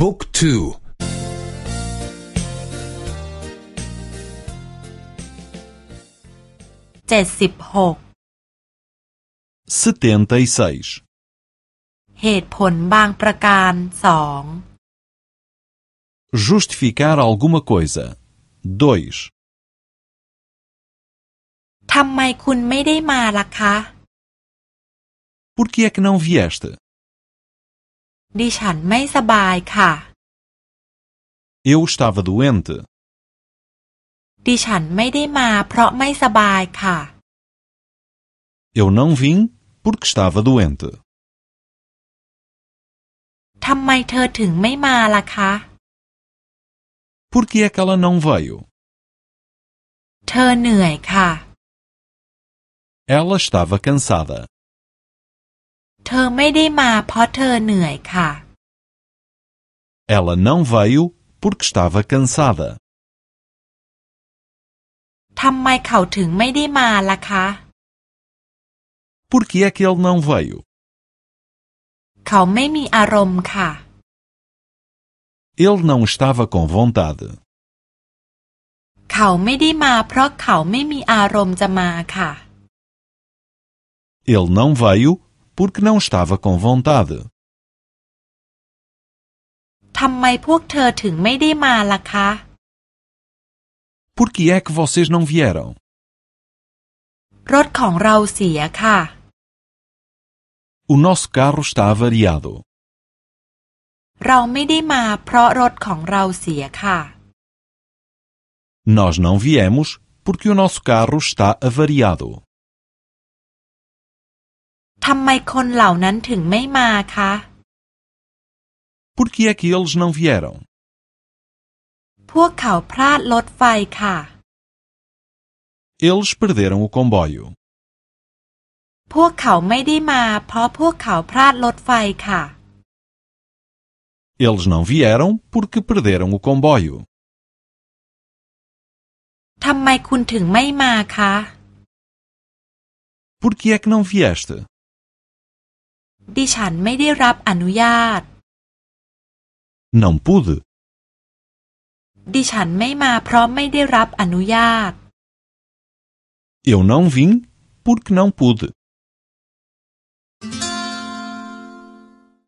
บุ๊กทู เจ็ดสิบหก setenta e seis, เหตุผลบางประการสอง justificar alguma coisa. Dois, ทำไมคุณไม่ได้มาล่ะคะ por que é que não vieste? ดิฉันไม่สบายค่ะ Eu estava doente. ดิฉันไม่ได้มาเพราะไม่สบายค่ะ Eu não vim porque estava doente. ทำไมเธอถึงไม่มาล่ะคะ Por que é que ela não veio? เธอเหนื่อยค่ะ Ela estava cansada. เธอไม่ได้มาเพราะเธอเหนื่อยค่ะ Ela não veio porque estava cansada. ทำไมเขาถึงไม่ได้มาล่ะคะ Por que é que ele não veio? เขาไม่มีอารมณ์ค่ะ Ele não estava com vontade. เขาไม่ได้มาเพราะเขาไม่มีอารมณ์จะมาค่ะ Ele não veio porque não estava com vontade. ทำไมพวกเธอถึงไม่ได้มาล่ะคะ Por que é que vocês não vieram? รถของเราเสียค่ะ O nosso carro está avariado. เราไม่ได้มาเพราะรถของเราเสียค่ะ Nós não viemos porque o nosso carro está avariado. ทำไมคนเหล่านั้นถึงไม่มาคะ Por que é que eles não vieram? พวกเขาพลาดรถไฟค่ะ Eles perderam o comboio. พวกเขาไม่ได้มาเพราะพวกเขาพลาดรถไฟค่ะ Eles não vieram porque perderam o comboio. ทำไมคุณถึงไม่มาคะ Por que é que não vieste? ดิฉันไม่ได้รับอนุญาต Não pude. ดิฉันไม่มาเพราะไม่ได้รับอนุญาต Eu não vim porque não pude.